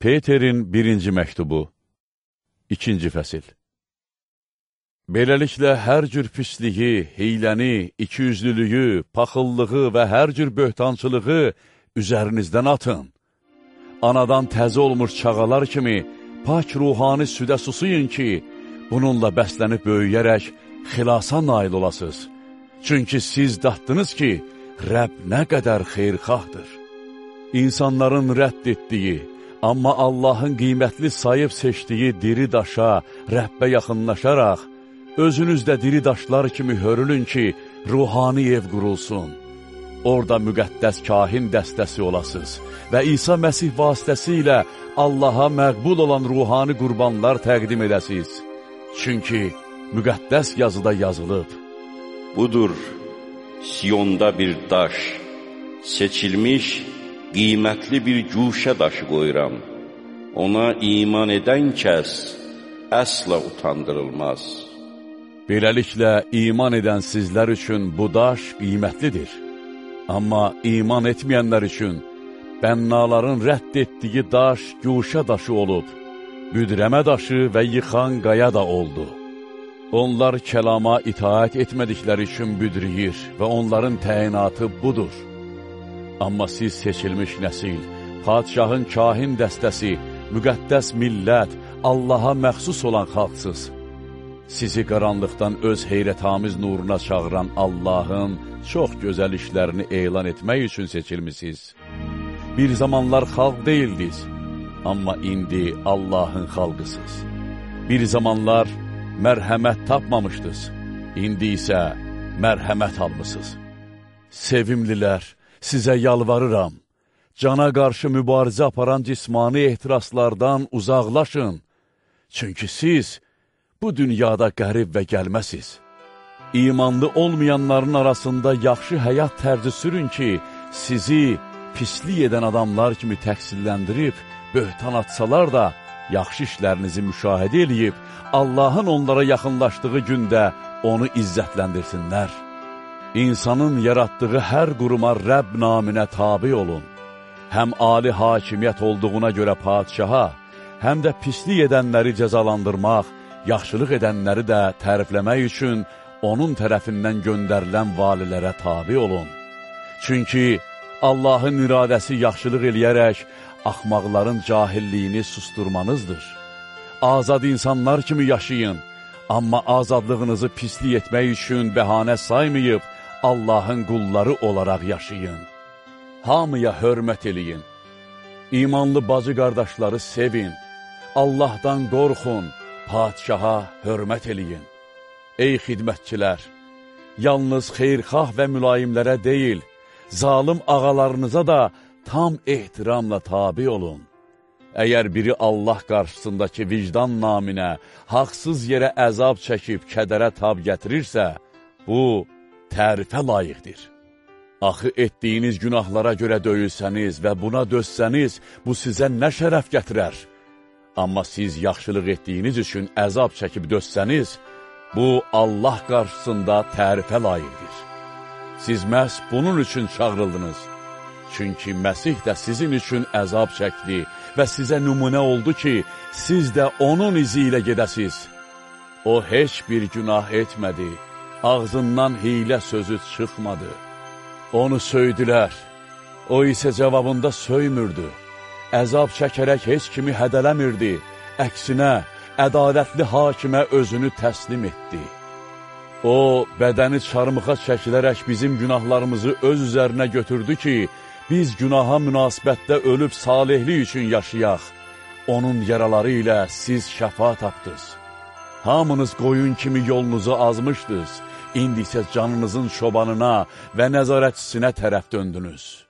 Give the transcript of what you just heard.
Peterin birinci məktubu, ikinci fəsil. Beləliklə, hər cür pisliyi, heyləni, ikiyüzlülüyü, paxıllığı və hər cür böhtançılığı üzərinizdən atın. Anadan təzə olmuş çağalar kimi pak ruhani südə susuyun ki, bununla bəslənib böyüyərək xilasa nail olasınız. Çünki siz datdınız ki, Rəbb nə qədər xeyrxahdır. İnsanların rədd etdiyi, Amma Allahın qiymətli sayıb seçdiyi diri daşa, Rəbbə yaxınlaşaraq, özünüz də diri daşlar kimi hörülün ki, ruhani ev qurulsun. Orada müqəddəs kahin dəstəsi olasınız və İsa Məsih vasitəsilə Allaha məqbul olan ruhani qurbanlar təqdim edəsiniz. Çünki müqəddəs yazıda yazılıb. Budur, Siyonda bir daş, seçilmiş qiymətli bir güşə daşı qoyuram. Ona iman edən kəs əsla utandırılmaz. Beləliklə, iman edən sizlər üçün bu daş qiymətlidir. Amma iman etməyənlər üçün bənnaların rədd etdiyi daş güşə daşı olub, büdrəmə daşı və yıxan qaya da oldu. Onlar kəlama itaət etmədikləri üçün büdrüyür və onların təyinatı budur. Amma siz seçilmiş nəsil, padişahın kahin dəstəsi, müqəddəs millət, Allaha məxsus olan xalqsız. Sizi qaranlıqdan öz heyrətamiz nuruna çağıran Allahın çox gözəl işlərini elan etmək üçün seçilmisiniz. Bir zamanlar xalq deyildiniz, amma indi Allahın xalqısınız. Bir zamanlar mərhəmət tapmamışdınız, indi isə mərhəmət almısınız. Sevimlilər, sizə yalvarıram, cana qarşı mübarizə aparan cismani ehtiraslardan uzaqlaşın, çünki siz bu dünyada qərib və gəlməsiz. İmanlı olmayanların arasında yaxşı həyat tərzi sürün ki, sizi pislik edən adamlar kimi təqsirləndirib, böhtan atsalar da, yaxşı işlərinizi müşahidə eləyib, Allahın onlara yaxınlaşdığı gündə onu izzətləndirsinlər. İnsanın yaratdığı hər quruma Rəbb naminə tabi olun. Həm ali hakimiyyət olduğuna görə padişaha, həm də pislik edənləri cəzalandırmaq, yaxşılıq edənləri də tərifləmək üçün onun tərəfindən göndərilən valilərə tabi olun. Çünki Allahın iradəsi yaxşılıq eləyərək axmaqların cahilliyini susturmanızdır. Azad insanlar kimi yaşayın, amma azadlığınızı pislik etmək üçün bəhanə saymayıb, Allahın qulları olaraq yaşayın. Hamıya hörmət eləyin. İmanlı bacı qardaşları sevin. Allahdan qorxun, padişaha hörmət eləyin. Ey xidmətçilər, yalnız xeyrxah və mülayimlərə deyil, zalim ağalarınıza da tam ehtiramla tabi olun. Əgər biri Allah qarşısındakı vicdan naminə haqsız yerə əzab çəkib kədərə tab gətirirsə, bu, tərifə layiqdir. Axı etdiyiniz günahlara görə döyülsəniz və buna dözsəniz, bu sizə nə şərəf gətirər? Amma siz yaxşılıq etdiyiniz üçün əzab çəkib dözsəniz, bu Allah qarşısında tərifə layiqdir. Siz məhz bunun üçün çağrıldınız. Çünki Məsih də sizin üçün əzab çəkdi və sizə nümunə oldu ki, siz də onun izi ilə gedəsiz. O heç bir günah etmədi ağzından hiylə sözü çıxmadı. Onu söydülər, o isə cavabında söymürdü. Əzab çəkərək heç kimi hədələmirdi, əksinə, ədalətli hakimə özünü təslim etdi. O, bədəni çarmıxa çəkilərək bizim günahlarımızı öz üzərinə götürdü ki, biz günaha münasibətdə ölüb salihlik üçün yaşayaq. Onun yaraları ilə siz şəfa tapdınız. Hamınız qoyun kimi yolunuzu azmışdınız, indi isə canınızın çobanına və nəzarətçisinə tərəf döndünüz.